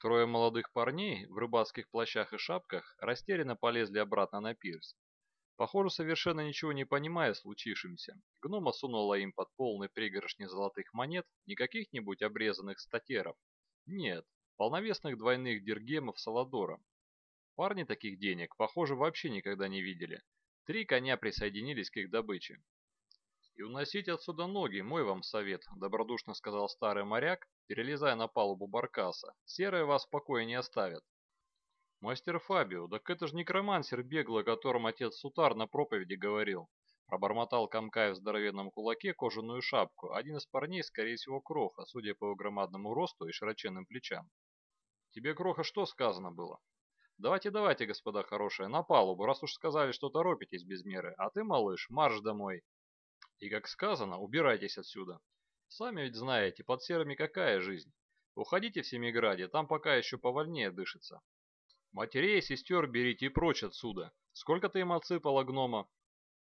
Трое молодых парней в рыбацких плащах и шапках растерянно полезли обратно на пирс. Похоже, совершенно ничего не понимая случившимся, гнома сунула им под полный пригоршни золотых монет не каких-нибудь обрезанных статеров. Нет, полновесных двойных диргемов Саладора. Парни таких денег, похоже, вообще никогда не видели. Три коня присоединились к их добыче. «И уносить отсюда ноги, мой вам совет», — добродушно сказал старый моряк, перелезая на палубу баркаса. «Серые вас в покое не оставят». «Мастер Фабио, так это же некромансер беглый, о котором отец Сутар на проповеди говорил». Пробормотал комкая в здоровенном кулаке кожаную шапку, один из парней, скорее всего, Кроха, судя по его громадному росту и широченным плечам. «Тебе, Кроха, что сказано было?» «Давайте, давайте, господа хорошие, на палубу, раз уж сказали, что торопитесь без меры, а ты, малыш, марш домой». И, как сказано, убирайтесь отсюда. Сами ведь знаете, под серыми какая жизнь. Уходите в Семиграде, там пока еще повольнее дышится. Матерей сестер берите и прочь отсюда. Сколько ты им отсыпала гнома?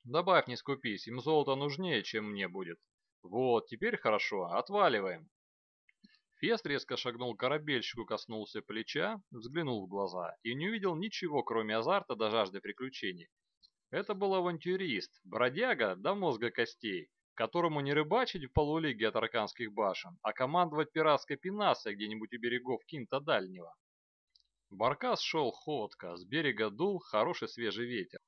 Добавь, не скупись, им золото нужнее, чем мне будет. Вот, теперь хорошо, отваливаем. Фест резко шагнул к корабельщику, коснулся плеча, взглянул в глаза и не увидел ничего, кроме азарта до жажды приключений. Это был авантюрист, бродяга до мозга костей, которому не рыбачить в полулиге от арканских башен, а командовать пиратской пенасой где-нибудь у берегов Кинта Дальнего. Баркас шел ходко, с берега дул хороший свежий ветер.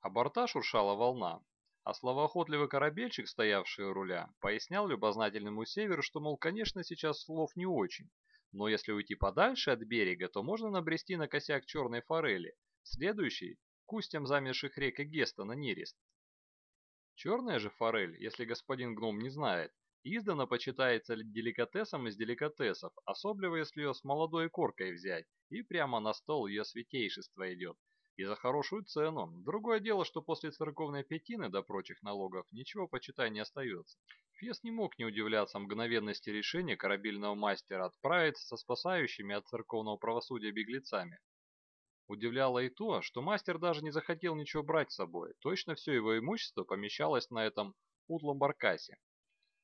А борта шуршала волна, а словоохотливый корабельчик, стоявший у руля, пояснял любознательному северу, что, мол, конечно, сейчас слов не очень, но если уйти подальше от берега, то можно набрести на косяк черной форели, следующий – к устьям замерших рек и Геста на нерест. Черная же форель, если господин гном не знает, Издавна почитается деликатесом из деликатесов, особливо если ее с молодой коркой взять, и прямо на стол ее святейшество идет. И за хорошую цену. Другое дело, что после церковной пятины до прочих налогов ничего почитай не остается. Фес не мог не удивляться мгновенности решения корабельного мастера отправиться со спасающими от церковного правосудия беглецами. Удивляло и то, что мастер даже не захотел ничего брать с собой. Точно все его имущество помещалось на этом утлом баркасе.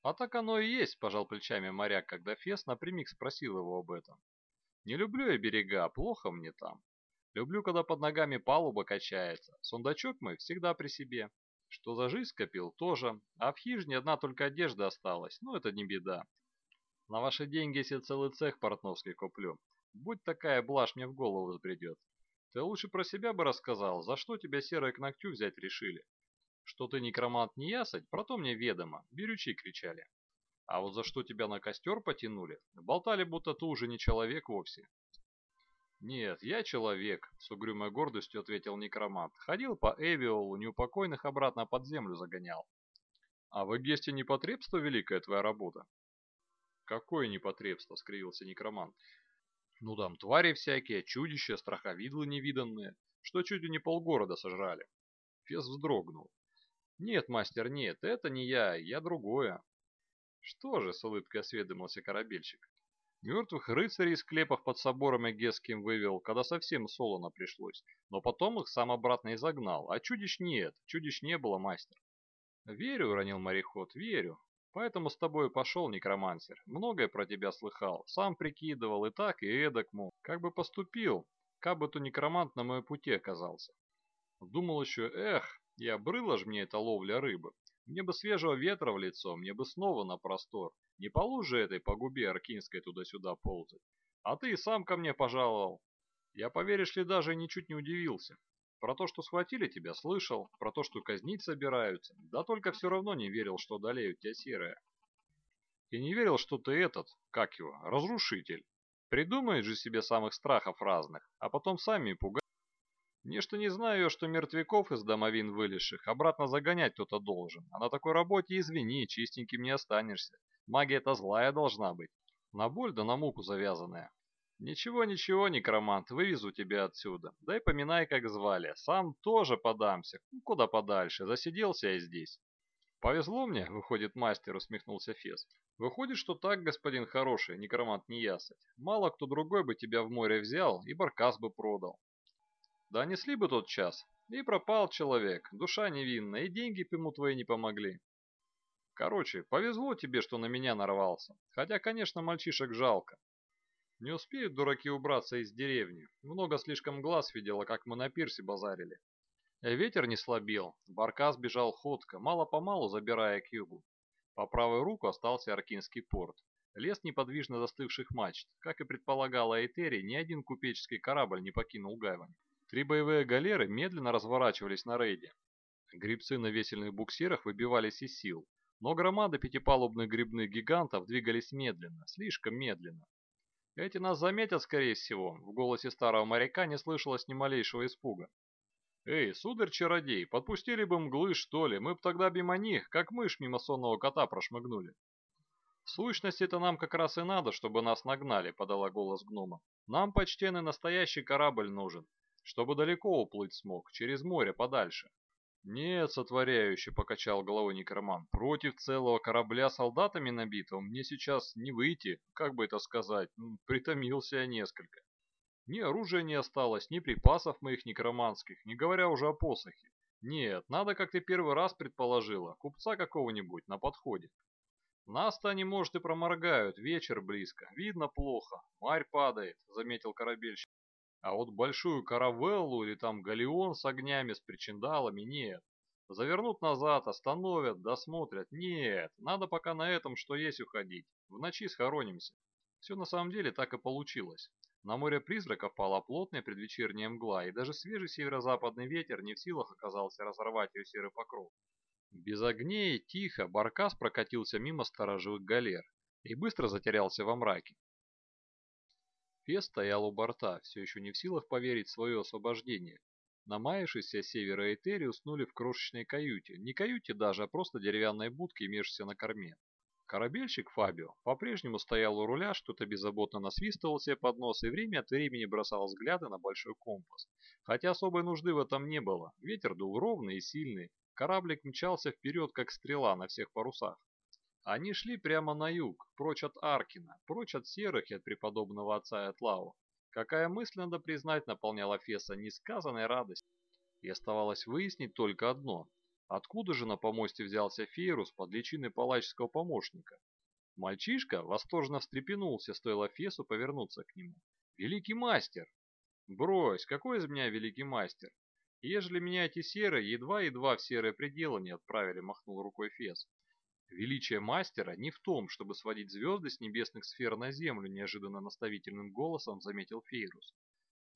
«А так оно и есть», – пожал плечами моряк, когда Фес напрямик спросил его об этом. «Не люблю я берега, плохо мне там. Люблю, когда под ногами палуба качается. Сундачок мой всегда при себе. Что за жизнь скопил, тоже. А в хижине одна только одежда осталась, ну это не беда. На ваши деньги, если целый цех портновский куплю. Будь такая блажь мне в голову взбредет. Ты лучше про себя бы рассказал, за что тебя серые к ногтю взять решили. Что ты некромант не ясать, про то мне ведомо, берючи кричали. А вот за что тебя на костер потянули, болтали, будто ты уже не человек вовсе. «Нет, я человек», — с угрюмой гордостью ответил некромант. «Ходил по Эвиолу, неупокойных обратно под землю загонял». «А в Эгесте непотребство великая твоя работа?» «Какое непотребство?» — скривился некромант. «Ну там твари всякие, чудища, страховидлы невиданные, что чуть ли не полгорода сожрали». Фес вздрогнул. «Нет, мастер, нет, это не я, я другое». «Что же?» — с улыбкой осведомился корабельщик. Мертвых рыцарей из склепов под собором Эгесским вывел, когда совсем солоно пришлось, но потом их сам обратно изогнал, а чудищ нет, чудищ не было, мастер. «Верю», — уронил мореход, — «верю. Поэтому с тобой пошел некромансер. Многое про тебя слыхал, сам прикидывал и так, и эдак, мол, как бы поступил, как бы то некромант на моем пути оказался. Думал еще, эх, и обрыла ж мне эта ловля рыбы. Мне бы свежего ветра в лицо, мне бы снова на простор. Не по луже этой по губе Аркинской туда-сюда ползать. А ты и сам ко мне пожаловал. Я, поверишь ли, даже ничуть не удивился. Про то, что схватили тебя, слышал. Про то, что казнить собираются. Да только все равно не верил, что одолеют тебя серые. И не верил, что ты этот, как его, разрушитель. Придумает же себе самых страхов разных, а потом сами пугают. Нечто не знаю, что мертвяков из домовин вылезших обратно загонять кто-то должен, а на такой работе, извини, чистеньким не останешься. Магия-то злая должна быть. На боль да на муку завязанная. Ничего-ничего, некромант, вывезу тебя отсюда. Дай поминай, как звали. Сам тоже подамся. Ну, куда подальше, засиделся я здесь. Повезло мне, выходит мастер, усмехнулся Фес. Выходит, что так, господин хороший, некромант не ясать. Мало кто другой бы тебя в море взял и баркас бы продал. Да несли бы тот час, и пропал человек, душа невинная, и деньги ему твои не помогли. Короче, повезло тебе, что на меня нарвался, хотя, конечно, мальчишек жалко. Не успеют дураки убраться из деревни. Много слишком глаз видела, как мы на пирсе базарили. Ветер не слабел, баркас бежал ходко, мало-помалу забирая к югу. По правую руку остался Аркинский порт. Лес неподвижно застывших мачт. Как и предполагала Этери, ни один купеческий корабль не покинул Гайвань. Три боевые галеры медленно разворачивались на рейде. Грибцы на весельных буксирах выбивались из сил, но громады пятипалубных грибных гигантов двигались медленно, слишком медленно. Эти нас заметят, скорее всего. В голосе старого моряка не слышалось ни малейшего испуга. «Эй, сударь-чародей, подпустили бы мглы, что ли? Мы б тогда мимо них, как мышь мимо сонного кота прошмыгнули». «В сущности, это нам как раз и надо, чтобы нас нагнали», — подала голос гнома. «Нам, почтенный, настоящий корабль нужен, чтобы далеко уплыть смог, через море подальше». «Нет, сотворяюще», — покачал головой некроман, — «против целого корабля солдатами набитого мне сейчас не выйти, как бы это сказать, притомился я несколько». Ни оружия не осталось, ни припасов моих некроманских, не говоря уже о посохе. Нет, надо, как ты первый раз предположила, купца какого-нибудь на подходе. Нас-то они, может, и проморгают, вечер близко, видно плохо, марь падает, заметил корабельщик. А вот большую каравеллу или там галеон с огнями, с причиндалами нет. Завернут назад, остановят, досмотрят. Нет, надо пока на этом, что есть, уходить. В ночи схоронимся. Все на самом деле так и получилось. На море призраков пала плотная предвечерняя мгла, и даже свежий северо-западный ветер не в силах оказался разорвать ее серый покров. Без огней, тихо, баркас прокатился мимо сторожевых галер и быстро затерялся во мраке. Фес стоял у борта, все еще не в силах поверить в свое освобождение. Намаявшиеся севера Этери уснули в крошечной каюте. Не каюте даже, а просто деревянной будке, имевшейся на корме. Корабельщик Фабио по-прежнему стоял у руля, что-то беззаботно насвистывал себе под нос и время от времени бросал взгляды на большой компас. Хотя особой нужды в этом не было. Ветер дул ровный и сильный. Кораблик мчался вперед, как стрела на всех парусах. Они шли прямо на юг, прочь от Аркина, прочь от серых и от преподобного отца и. Какая мысль, надо признать, наполняла Феса несказанной радостью. И оставалось выяснить только одно Откуда же на помосте взялся Фейрус под личиной палаческого помощника? Мальчишка восторженно встрепенулся, стоило Фесу повернуться к нему. «Великий мастер!» «Брось, какой из меня великий мастер? Ежели меня эти серые, едва-едва в серые пределы не отправили», махнул рукой Фес. «Величие мастера не в том, чтобы сводить звезды с небесных сфер на землю», неожиданно наставительным голосом заметил Фейрус.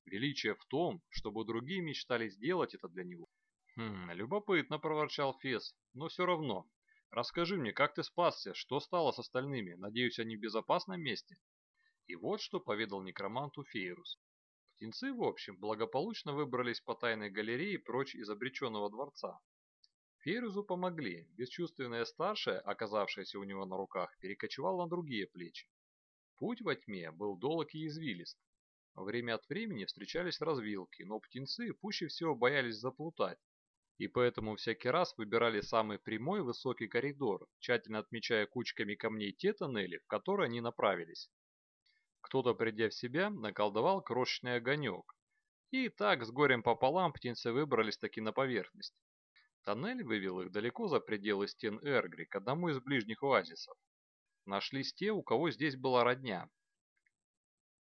«Величие в том, чтобы другие мечтали сделать это для него». «Хм, любопытно», — проворчал Фес, — «но все равно. Расскажи мне, как ты спасся, что стало с остальными? Надеюсь, они в безопасном месте?» И вот что поведал некроманту Фейрус. Птенцы, в общем, благополучно выбрались по тайной галерее прочь из обреченного дворца. Фейрусу помогли. Бесчувственная старшая, оказавшаяся у него на руках, перекочевала на другие плечи. Путь во тьме был долг и извилист. Время от времени встречались развилки, но птенцы пуще всего боялись заплутать и поэтому всякий раз выбирали самый прямой высокий коридор, тщательно отмечая кучками камней те тоннели, в которые они направились. Кто-то, придя в себя, наколдовал крошечный огонек. И так, с горем пополам, птенцы выбрались таки на поверхность. Тоннель вывел их далеко за пределы стен Эргри, к одному из ближних оазисов. Нашлись те, у кого здесь была родня.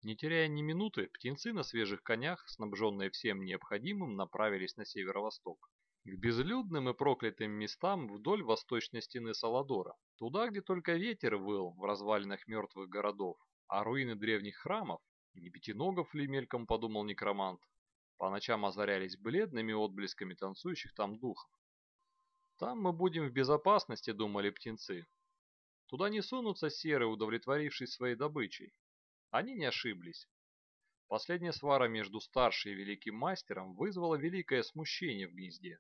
Не теряя ни минуты, птенцы на свежих конях, снабженные всем необходимым, направились на северо-восток к безлюдным и проклятым местам вдоль восточной стены Саладора, туда, где только ветер выл в развалинах мертвых городов, а руины древних храмов, не пятиногов ли мельком подумал некромант, по ночам озарялись бледными отблесками танцующих там духов. Там мы будем в безопасности, думали птенцы. Туда не сунутся серые, удовлетворившись своей добычей. Они не ошиблись. Последняя свара между старшей и великим мастером вызвала великое смущение в гнезде.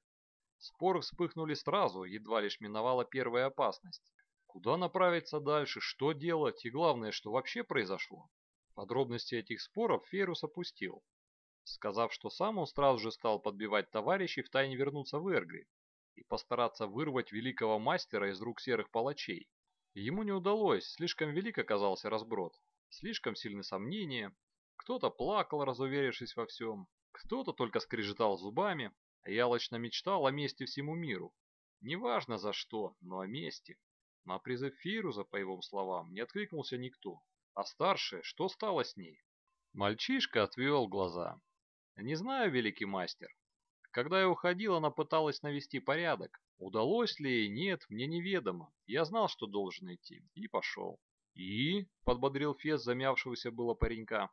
Споры вспыхнули сразу, едва лишь миновала первая опасность. Куда направиться дальше, что делать и главное, что вообще произошло? Подробности этих споров Ферус опустил, сказав, что сам он сразу же стал подбивать товарищей втайне вернуться в Эргри и постараться вырвать великого мастера из рук серых палачей. Ему не удалось, слишком велик оказался разброд, слишком сильны сомнения. Кто-то плакал, разуверившись во всем, кто-то только скрежетал зубами, я алчно мечтал о мести всему миру. Неважно за что, но о мести. На призыв Фируза, по его словам, не откликнулся никто. А старшая, что стало с ней? Мальчишка отвел глаза. Не знаю, великий мастер. Когда я уходил, она пыталась навести порядок. Удалось ли ей, нет, мне неведомо. Я знал, что должен идти, и пошел. «И?» — подбодрил Фес замявшегося было паренька.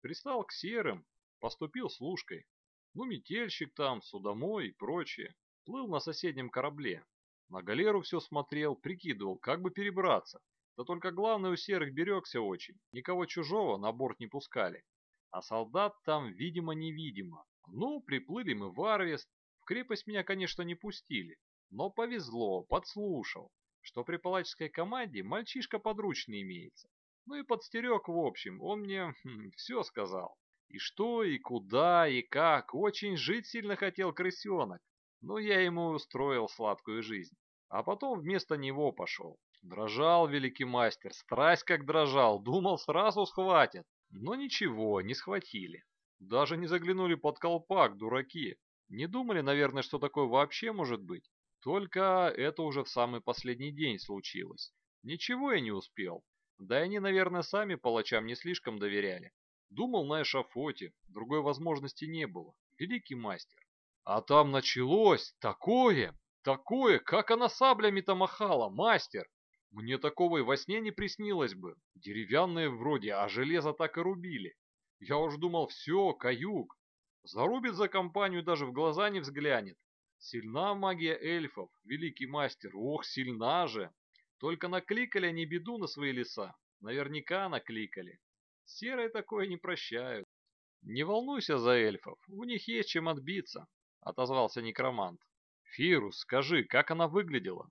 «Пристал к серым, поступил служкой. Ну, метельщик там, судомой и прочее. Плыл на соседнем корабле. На галеру все смотрел, прикидывал, как бы перебраться. Да только главное у серых берегся очень. Никого чужого на борт не пускали. А солдат там, видимо-невидимо. Ну, приплыли мы в Арвест. В крепость меня, конечно, не пустили. Но повезло, подслушал что при палаческой команде мальчишка подручный имеется. Ну и подстерег в общем, он мне хм, все сказал. И что, и куда, и как, очень жить сильно хотел крысенок. Но я ему устроил сладкую жизнь. А потом вместо него пошел. Дрожал великий мастер, страсть как дрожал, думал сразу схватят. Но ничего, не схватили. Даже не заглянули под колпак, дураки. Не думали, наверное, что такое вообще может быть. Только это уже в самый последний день случилось. Ничего я не успел. Да и они, наверное, сами палачам не слишком доверяли. Думал на эшафоте, другой возможности не было. Великий мастер. А там началось такое, такое, как она саблями-то махала, мастер. Мне такого и во сне не приснилось бы. Деревянные вроде, а железо так и рубили. Я уж думал, все, каюк. Зарубит за компанию, даже в глаза не взглянет. Сильна магия эльфов, великий мастер, ох, сильна же. Только накликали они беду на свои леса. Наверняка накликали. Серые такое не прощают. Не волнуйся за эльфов, у них есть чем отбиться, отозвался некромант. Фирус, скажи, как она выглядела?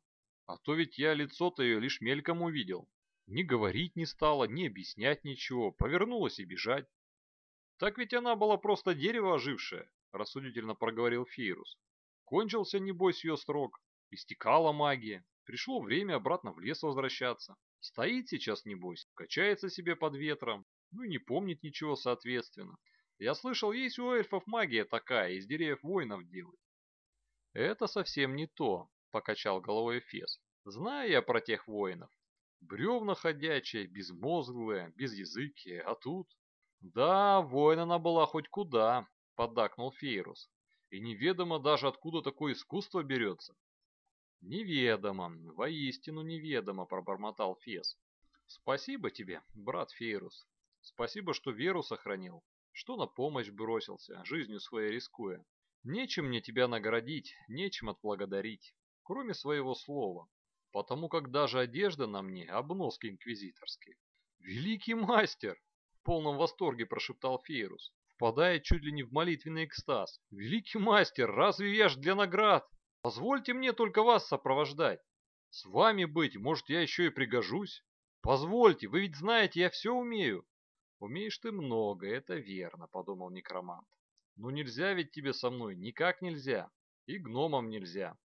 А то ведь я лицо-то ее лишь мельком увидел. Ни говорить не стала, ни объяснять ничего, повернулась и бежать. Так ведь она была просто дерево ожившее, рассудительно проговорил Фирус. Кончился, небось, ее срок. Истекала магия. Пришло время обратно в лес возвращаться. Стоит сейчас, небось, качается себе под ветром. Ну и не помнит ничего, соответственно. Я слышал, есть у эльфов магия такая, из деревьев воинов делают. Это совсем не то, покачал головой Фес. Знаю я про тех воинов. Бревна ходячие, безмозглые, безязыкие, а тут... Да, воин она была хоть куда, поддакнул Фейрус. И неведомо даже откуда такое искусство берется. Неведомо, воистину неведомо, пробормотал Фес. Спасибо тебе, брат Фейрус. Спасибо, что веру сохранил, что на помощь бросился, жизнью своей рискуя. Нечем мне тебя наградить, нечем отблагодарить, кроме своего слова, потому как даже одежда на мне обноски инквизиторские. Великий мастер! В полном восторге прошептал Фейрус впадая чуть ли не в молитвенный экстаз. «Великий мастер, разве я ж для наград? Позвольте мне только вас сопровождать. С вами быть, может, я еще и пригожусь? Позвольте, вы ведь знаете, я все умею». «Умеешь ты много, это верно», — подумал некромант. «Но нельзя ведь тебе со мной, никак нельзя. И гномам нельзя.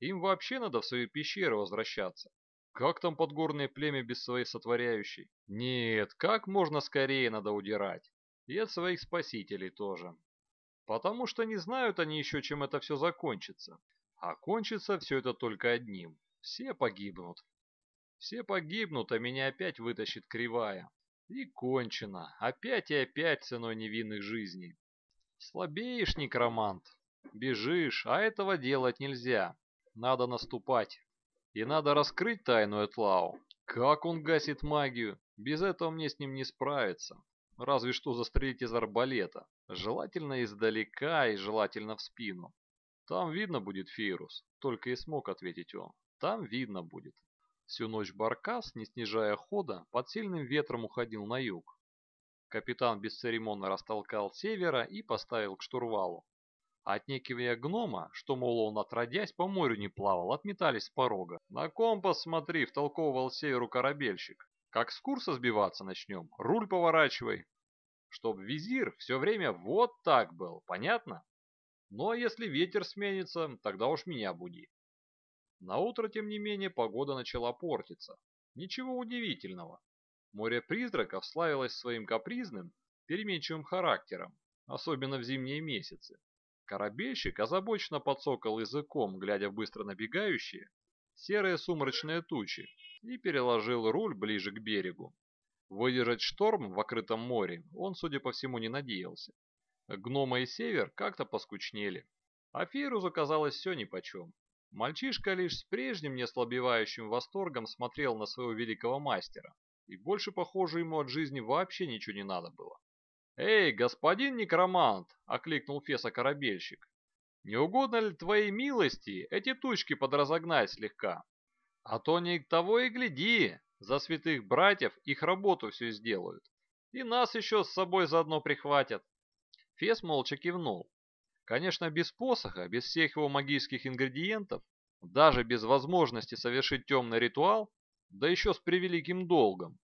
Им вообще надо в свою пещеру возвращаться. Как там подгорное племя без своей сотворяющей? Нет, как можно скорее надо удирать. И от своих спасителей тоже. Потому что не знают они еще, чем это все закончится. А кончится все это только одним. Все погибнут. Все погибнут, а меня опять вытащит кривая. И кончено. Опять и опять ценой невинных жизней. Слабеешь, некромант. Бежишь, а этого делать нельзя. Надо наступать. И надо раскрыть тайну Этлау. Как он гасит магию? Без этого мне с ним не справиться. Разве что застрелить из арбалета. Желательно издалека и желательно в спину. Там видно будет Фейрус, только и смог ответить он. Там видно будет. Всю ночь Баркас, не снижая хода, под сильным ветром уходил на юг. Капитан бесцеремонно растолкал севера и поставил к штурвалу. Отнекивая гнома, что, мол, он отродясь по морю не плавал, отметались с порога. «На компас смотри», — втолковывал северу корабельщик. Как с курса сбиваться начнем, руль поворачивай. Чтоб визир все время вот так был, понятно? Ну а если ветер сменится, тогда уж меня буди. На утро, тем не менее, погода начала портиться. Ничего удивительного. Море призраков славилось своим капризным, переменчивым характером, особенно в зимние месяцы. Корабельщик озабоченно подсокал языком, глядя в быстро набегающие серые сумрачные тучи, и переложил руль ближе к берегу. Выдержать шторм в открытом море он, судя по всему, не надеялся. Гнома и Север как-то поскучнели. А Фирузу казалось все нипочем. Мальчишка лишь с прежним неослабевающим восторгом смотрел на своего великого мастера, и больше, похоже, ему от жизни вообще ничего не надо было. «Эй, господин некромант!» — окликнул Феса корабельщик. «Не угодно ли твоей милости эти тучки подразогнать слегка? А то не того и гляди, за святых братьев их работу все сделают. И нас еще с собой заодно прихватят». Фес молча кивнул. Конечно, без посоха, без всех его магических ингредиентов, даже без возможности совершить темный ритуал, да еще с превеликим долгом.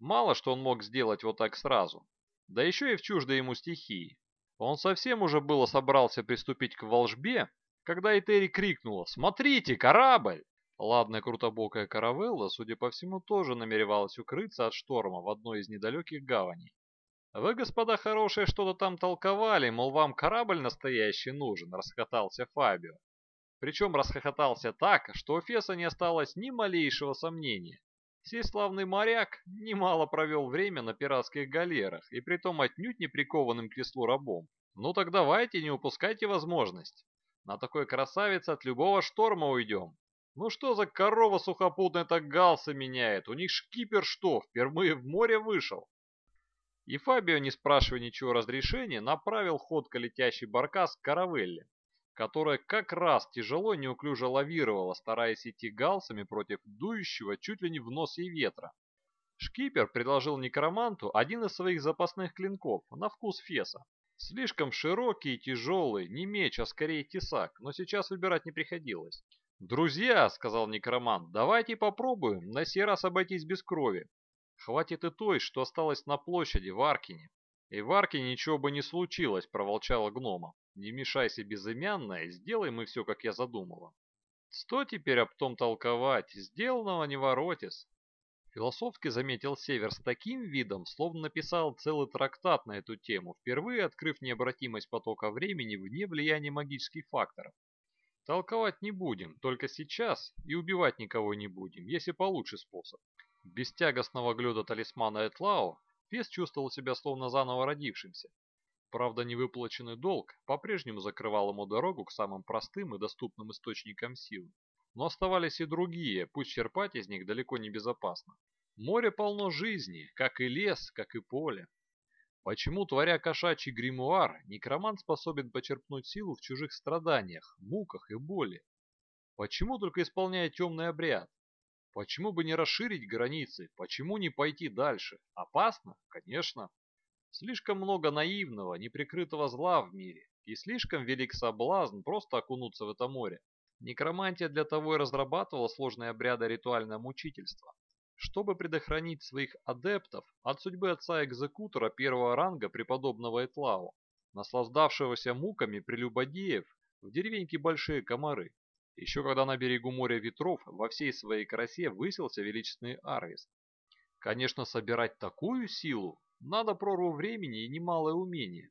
Мало что он мог сделать вот так сразу да еще и в чуждой ему стихии. Он совсем уже было собрался приступить к волжбе, когда Этери крикнула «Смотрите, корабль!» Ладная крутобокая каравелла, судя по всему, тоже намеревалась укрыться от шторма в одной из недалеких гаваней. «Вы, господа хорошие, что-то там толковали, мол, вам корабль настоящий нужен», — расхохотался Фабио. Причем расхохотался так, что у Феса не осталось ни малейшего сомнения. Сей славный моряк немало провел время на пиратских галерах, и притом отнюдь не прикованным к веслу рабом. Ну так давайте, не упускайте возможность. На такой красавице от любого шторма уйдем. Ну что за корова сухопутная так галсы меняет? У них шкипер что, впервые в море вышел? И Фабио, не спрашивая ничего разрешения, направил ход к летящий баркас к каравелле которая как раз тяжело и неуклюже лавировала, стараясь идти галсами против дующего чуть ли не в нос ей ветра. Шкипер предложил некроманту один из своих запасных клинков на вкус феса. Слишком широкий и тяжелый, не меч, а скорее тесак, но сейчас выбирать не приходилось. «Друзья», — сказал некромант, — «давайте попробуем на сей раз обойтись без крови. Хватит и той, что осталось на площади в Аркине». «И в Аркине ничего бы не случилось», — проволчала гнома. Не мешайся, безымянная, сделай мы все, как я задумала. Что теперь об том толковать? Сделанного не воротис. Философски заметил Север с таким видом, словно написал целый трактат на эту тему, впервые открыв необратимость потока времени вне влияния магических факторов. Толковать не будем, только сейчас, и убивать никого не будем, если получше способ. Без тягостного глюда талисмана Этлау Фес чувствовал себя словно заново родившимся. Правда, невыплаченный долг по-прежнему закрывал ему дорогу к самым простым и доступным источникам силы. Но оставались и другие, пусть черпать из них далеко не безопасно. Море полно жизни, как и лес, как и поле. Почему, творя кошачий гримуар, некромант способен почерпнуть силу в чужих страданиях, муках и боли? Почему только исполняя темный обряд? Почему бы не расширить границы? Почему не пойти дальше? Опасно? Конечно. Слишком много наивного, неприкрытого зла в мире, и слишком велик соблазн просто окунуться в это море. Некромантия для того и разрабатывала сложные обряды ритуального мучительства, чтобы предохранить своих адептов от судьбы отца-экзекутора первого ранга преподобного Этлау, наслаждавшегося муками прелюбодеев в деревеньке Большие Комары. Еще когда на берегу моря ветров во всей своей красе высился величественный Арвис. Конечно, собирать такую силу надо прорву времени и немалое умение.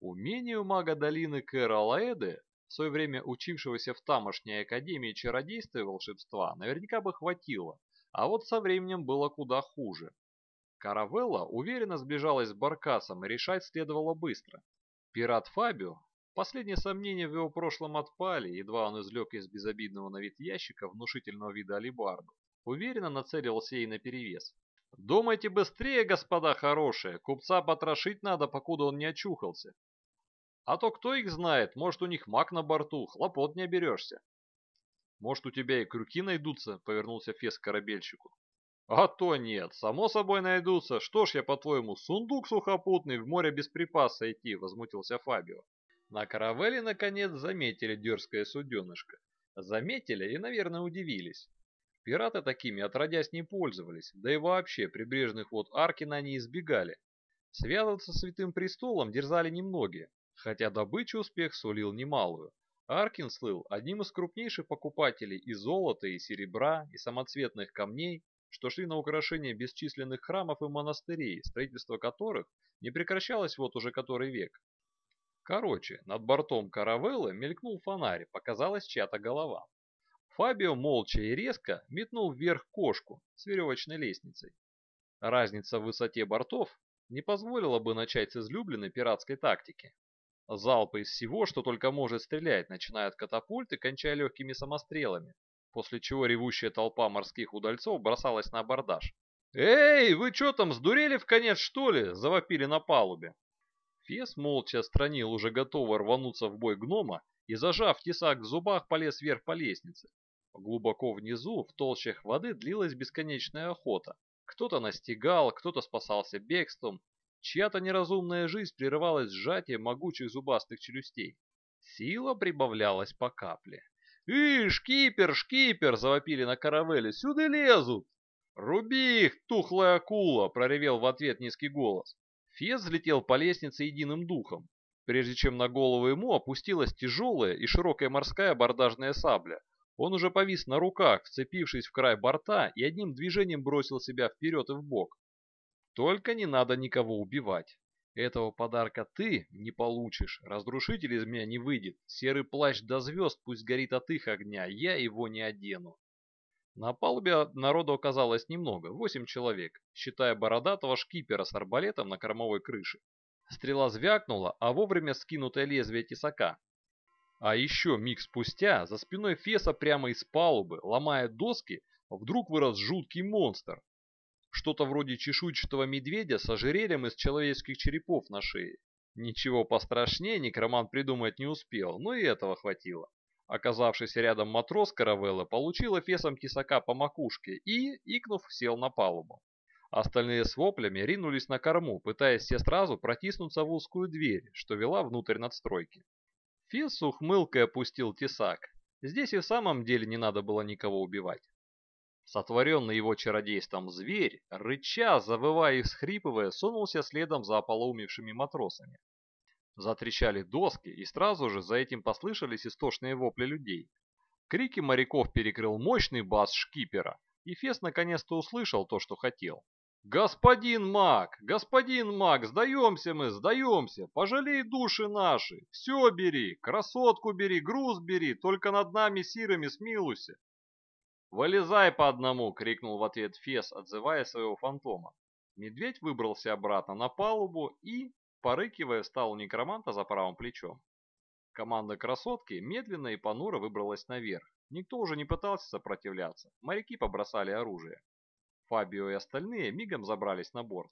Умению мага долины Кэролаэды, в свое время учившегося в тамошней академии чародейства и волшебства, наверняка бы хватило, а вот со временем было куда хуже. Каравелла уверенно сближалась с Баркасом и решать следовало быстро. Пират Фабио, последние сомнения в его прошлом отпали, едва он извлек из безобидного на вид ящика внушительного вида алибарду, уверенно нацелился ей наперевес. Думайте быстрее, господа хорошие, купца потрошить надо, покуда он не очухался. А то кто их знает, может у них маг на борту, хлопот не оберешься. Может у тебя и крюки найдутся, повернулся Фес к корабельщику. А то нет, само собой найдутся. Что ж я, по-твоему, сундук сухопутный в море без припаса идти, возмутился Фабио. На каравеле, наконец, заметили дерзкое суденышко. Заметили и, наверное, удивились. Пираты такими отродясь не пользовались, да и вообще прибрежных вод Аркина они избегали. Связываться с Святым Престолом дерзали немногие, хотя добычу успех сулил немалую. Аркин слыл одним из крупнейших покупателей и золота, и серебра, и самоцветных камней, что шли на украшение бесчисленных храмов и монастырей, строительство которых не прекращалось вот уже который век. Короче, над бортом каравеллы мелькнул фонарь, показалась чья-то голова. Фабио молча и резко метнул вверх кошку с веревочной лестницей. Разница в высоте бортов не позволила бы начать с излюбленной пиратской тактики. Залпы из всего, что только может стрелять, начиная от катапульты, кончая легкими самострелами, после чего ревущая толпа морских удальцов бросалась на абордаж. «Эй, вы что там, сдурели в конец, что ли?» – завопили на палубе. Фес молча отстранил уже готово рвануться в бой гнома и, зажав тесак в зубах, полез вверх по лестнице. Глубоко внизу, в толщах воды, длилась бесконечная охота. Кто-то настигал, кто-то спасался бегством, чья-то неразумная жизнь прерывалась сжатием могучих зубастых челюстей. Сила прибавлялась по капле. «И, шкипер, шкипер!» — завопили на каравеле. «Сюда лезут!» «Руби их, тухлая акула!» — проревел в ответ низкий голос. Фес взлетел по лестнице единым духом, прежде чем на голову ему опустилась тяжелая и широкая морская абордажная сабля. Он уже повис на руках, вцепившись в край борта, и одним движением бросил себя вперед и в бок. Только не надо никого убивать. Этого подарка ты не получишь, разрушитель из меня не выйдет. Серый плащ до звезд пусть горит от их огня, я его не одену. На палубе народу оказалось немного, восемь человек, считая бородатого шкипера с арбалетом на кормовой крыше. Стрела звякнула, а вовремя скинутое лезвие тесака. А еще миг спустя за спиной Феса прямо из палубы, ломая доски, вдруг вырос жуткий монстр. Что-то вроде чешуйчатого медведя с ожерельем из человеческих черепов на шее. Ничего пострашнее некромант придумать не успел, но и этого хватило. Оказавшийся рядом матрос каравелла получил эфесом тесака по макушке и, икнув, сел на палубу. Остальные с воплями ринулись на корму, пытаясь все сразу протиснуться в узкую дверь, что вела внутрь надстройки. Фес с ухмылкой опустил тесак. Здесь и в самом деле не надо было никого убивать. Сотворенный его чародейством зверь, рыча, завывая и всхрипывая, сунулся следом за ополоумевшими матросами. Затрещали доски, и сразу же за этим послышались истошные вопли людей. Крики моряков перекрыл мощный бас шкипера, и Фес наконец-то услышал то, что хотел. «Господин маг! Господин маг! Сдаемся мы, сдаемся! Пожалей души наши! Все бери! Красотку бери, груз бери! Только над нами сирами смилуйся!» «Вылезай по одному!» — крикнул в ответ Фес, отзывая своего фантома. Медведь выбрался обратно на палубу и, Порыкивая, встал у некроманта за правым плечом. Команда красотки медленно и понуро выбралась наверх. Никто уже не пытался сопротивляться. Моряки побросали оружие. Фабио и остальные мигом забрались на борт.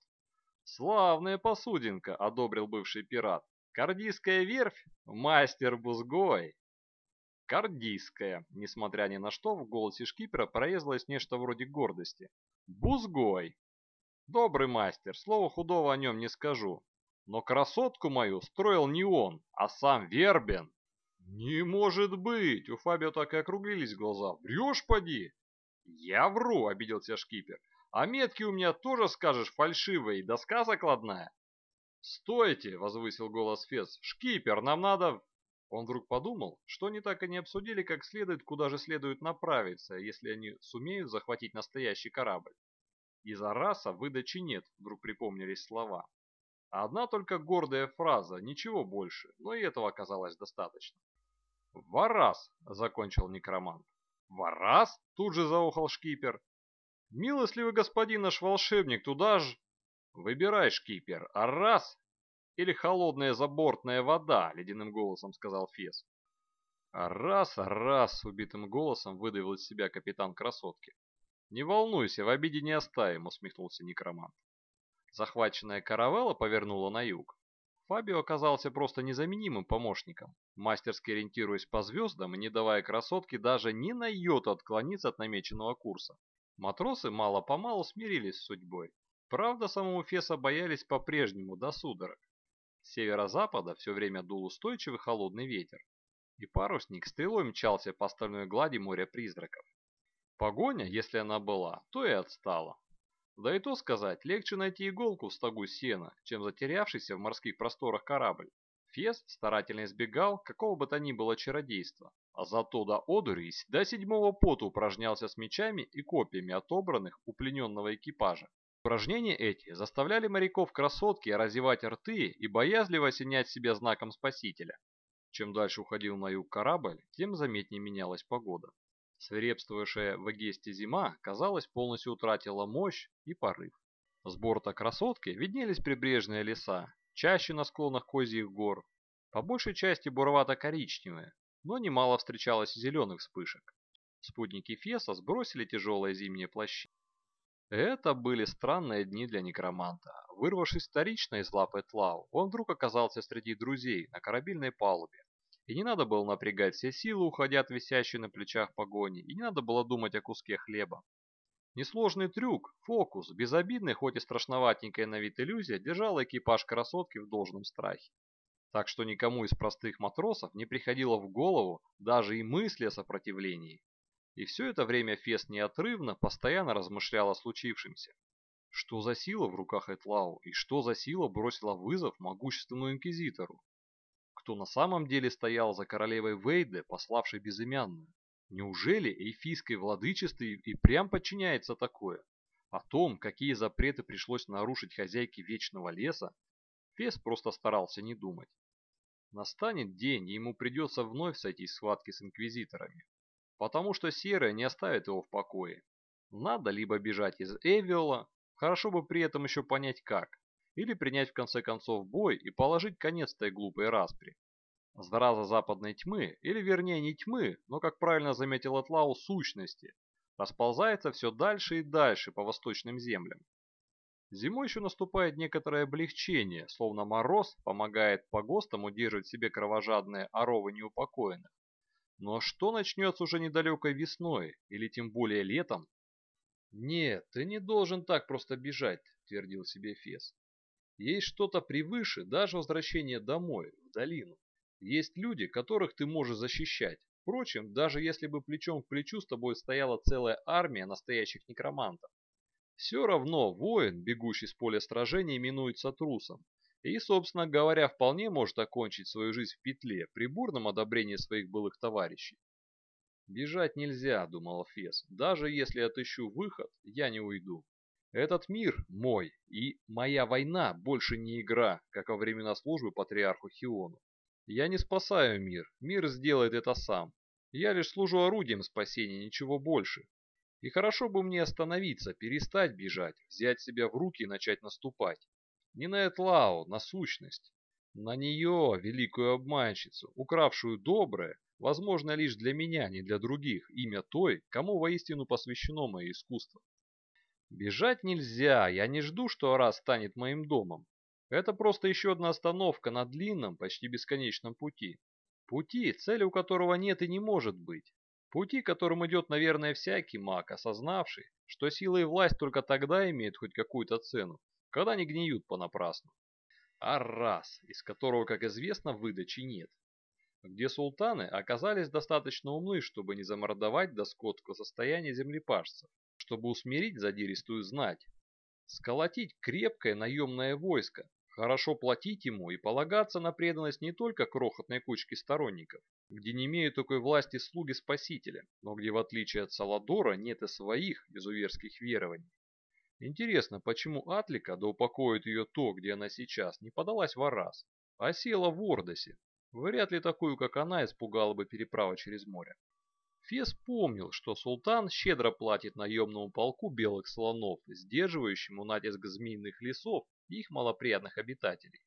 «Славная посудинка!» — одобрил бывший пират. «Кардийская верфь? Мастер Бузгой!» Кардийская, несмотря ни на что, в голосе шкипера прорезалось нечто вроде гордости. «Бузгой!» «Добрый мастер, слова худого о нем не скажу. Но красотку мою строил не он, а сам Вербен. «Не может быть!» У Фабио так и округлились глаза. «Врешь, поди?» «Я вру!» — обиделся шкипер. «А метки у меня тоже, скажешь, фальшивые, и доска закладная?» «Стойте!» — возвысил голос Фес. «Шкипер, нам надо...» Он вдруг подумал, что они так и не обсудили как следует, куда же следует направиться, если они сумеют захватить настоящий корабль. Из Араса выдачи нет, вдруг припомнились слова. Одна только гордая фраза, ничего больше, но и этого оказалось достаточно. «Варас!» — закончил некромант. «Варас?» — тут же заохал шкипер. «Милостливый господин наш волшебник, туда ж...» «Выбирай, шкипер, Арас или холодная забортная вода?» — ледяным голосом сказал Фес. «Арас, Арас!» — убитым голосом выдавил из себя капитан красотки. «Не волнуйся, в обиде не оставим», — усмехнулся некромант. Захваченная каравелла повернула на юг. Фабио оказался просто незаменимым помощником, мастерски ориентируясь по звездам и не давая красотке даже ни на йоту отклониться от намеченного курса. Матросы мало-помалу смирились с судьбой. Правда, самого Феса боялись по-прежнему до судорог. С северо-запада все время дул устойчивый холодный ветер, и парусник стрелой мчался по остальной глади моря призраков. Погоня, если она была, то и отстала. Да и то сказать, легче найти иголку в стогу сена, чем затерявшийся в морских просторах корабль. Фес старательно избегал какого бы то ни было чародейства, а зато до одури до седьмого пота упражнялся с мечами и копьями отобранных у плененного экипажа. Упражнения эти заставляли моряков красотки разевать рты и боязливо осенять себя знаком спасителя. Чем дальше уходил на юг корабль, тем заметнее менялась погода. Свирепствовавшая в Эгесте зима, казалось, полностью утратила мощь и порыв. С борта красотки виднелись прибрежные леса, чаще на склонах Козьих гор, по большей части буровато-коричневые, но немало встречалось зеленых вспышек. Спутники Феса сбросили тяжелые зимние плащи. Это были странные дни для некроманта. Вырвавшись вторично из лапы Тлау, он вдруг оказался среди друзей на корабельной палубе. И не надо было напрягать все силы, уходя от висящей на плечах погони, и не надо было думать о куске хлеба. Несложный трюк, фокус, безобидный, хоть и страшноватенькая на вид иллюзия, держал экипаж красотки в должном страхе. Так что никому из простых матросов не приходило в голову даже и мысли о сопротивлении. И все это время Фест неотрывно, постоянно размышлял о случившемся. Что за сила в руках Этлау и что за сила бросила вызов могущественному инквизитору? Кто на самом деле стоял за королевой Вейде, пославшей безымянную? Неужели эйфийской владычестве и прям подчиняется такое? О том, какие запреты пришлось нарушить хозяйке Вечного Леса, Фес просто старался не думать. Настанет день, и ему придется вновь сойти в схватки с инквизиторами потому что серая не оставит его в покое. Надо либо бежать из Эвиола, хорошо бы при этом еще понять как, или принять в конце концов бой и положить конец этой глупой распри. Зараза западной тьмы, или вернее не тьмы, но, как правильно заметил Этлау, сущности, расползается все дальше и дальше по восточным землям. Зимой еще наступает некоторое облегчение, словно мороз помогает погостам удерживать себе кровожадные оровы неупокоенных. Но что начнется уже недалекой весной, или тем более летом? «Нет, ты не должен так просто бежать», — твердил себе Фес. «Есть что-то превыше даже возвращения домой, в долину. Есть люди, которых ты можешь защищать. Впрочем, даже если бы плечом к плечу с тобой стояла целая армия настоящих некромантов. Все равно воин, бегущий с поля сражения, именуется трусом, и, собственно говоря, вполне может окончить свою жизнь в петле при бурном одобрении своих былых товарищей. «Бежать нельзя», — думал Фес. «Даже если отыщу выход, я не уйду. Этот мир мой, и моя война больше не игра, как во времена службы патриарху Хиону. Я не спасаю мир, мир сделает это сам. Я лишь служу орудием спасения, ничего больше. И хорошо бы мне остановиться, перестать бежать, взять себя в руки и начать наступать. Не на Этлау, на сущность. На нее, великую обманщицу, укравшую доброе, возможно лишь для меня, не для других, имя той, кому воистину посвящено мое искусство. Бежать нельзя, я не жду, что Арас станет моим домом. Это просто еще одна остановка на длинном, почти бесконечном пути. Пути, цели у которого нет и не может быть. Пути, которым идет, наверное, всякий маг, осознавший, что сила и власть только тогда имеют хоть какую-то цену, когда не гниют понапрасну. А раз, из которого, как известно, выдачи нет. Где султаны оказались достаточно умны, чтобы не замордовать до скотского состояния землепашцев, чтобы усмирить задиристую знать, сколотить крепкое наемное войско, хорошо платить ему и полагаться на преданность не только крохотной кучки сторонников, где не имеют такой власти слуги спасителя, но где в отличие от Саладора нет и своих изуверских верований. Интересно, почему Атлика, да упокоит ее то, где она сейчас, не подалась в Арас, а села в Ордосе? Вряд ли такую, как она, испугала бы переправа через море. Фес помнил, что султан щедро платит наемному полку белых слонов, сдерживающему натиск змеиных лесов и их малоприятных обитателей.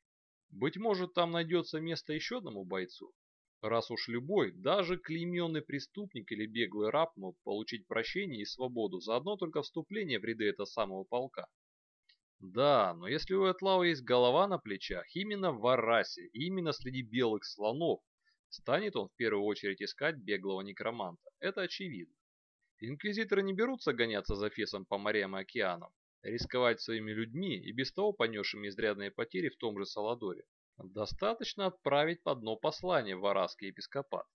Быть может, там найдется место еще одному бойцу, Раз уж любой, даже клейменный преступник или беглый раб мог получить прощение и свободу за одно только вступление в ряды этого самого полка. Да, но если у Этлау есть голова на плечах, именно в Арасе, именно среди белых слонов, станет он в первую очередь искать беглого некроманта. Это очевидно. Инквизиторы не берутся гоняться за Фесом по морям и океанам, рисковать своими людьми и без того понесшими изрядные потери в том же Саладоре. Достаточно отправить по одно послание в Арасский епископат.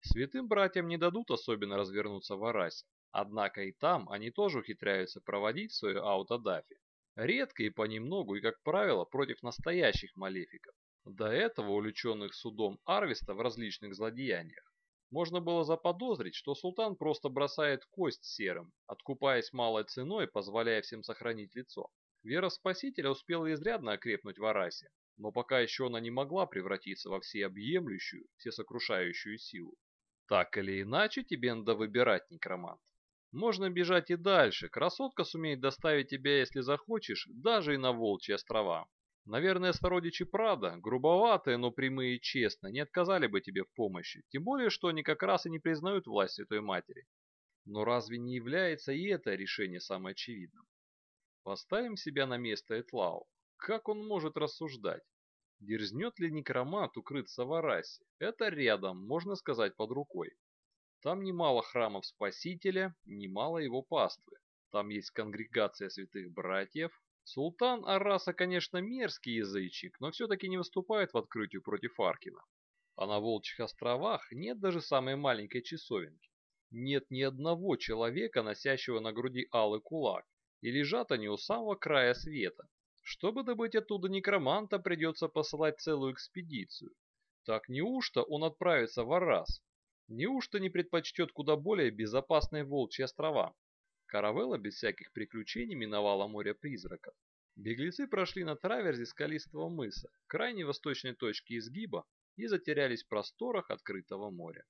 Святым братьям не дадут особенно развернуться в Арасе, однако и там они тоже ухитряются проводить свою аутодафи. Редко и понемногу, и как правило, против настоящих малефиков. До этого увлеченных судом Арвиста в различных злодеяниях. Можно было заподозрить, что султан просто бросает кость серым, откупаясь малой ценой, позволяя всем сохранить лицо. Вера Спасителя успела изрядно окрепнуть в Арасе, но пока еще она не могла превратиться во всеобъемлющую, всесокрушающую силу. Так или иначе, тебе надо выбирать, некромант. Можно бежать и дальше. Красотка сумеет доставить тебя, если захочешь, даже и на Волчьи острова. Наверное, сородичи Прада, грубоватые, но прямые и честно, не отказали бы тебе в помощи, тем более, что они как раз и не признают власть Святой Матери. Но разве не является и это решение самым очевидным? Поставим себя на место Этлау. Как он может рассуждать? Дерзнет ли некромант укрыться в Арасе? Это рядом, можно сказать, под рукой. Там немало храмов Спасителя, немало его паствы. Там есть конгрегация святых братьев. Султан Араса, конечно, мерзкий язычник, но все-таки не выступает в открытию против Аркина. А на Волчьих островах нет даже самой маленькой часовенки. Нет ни одного человека, носящего на груди алый кулак, и лежат они у самого края света. Чтобы добыть оттуда некроманта, придется посылать целую экспедицию. Так неужто он отправится в Арас? Неужто не предпочтет куда более безопасные волчьи острова? Каравелла без всяких приключений миновала море призраков. Беглецы прошли на траверзе скалистого мыса, крайней восточной точки изгиба, и затерялись в просторах открытого моря.